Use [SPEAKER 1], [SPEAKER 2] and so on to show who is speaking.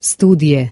[SPEAKER 1] studije.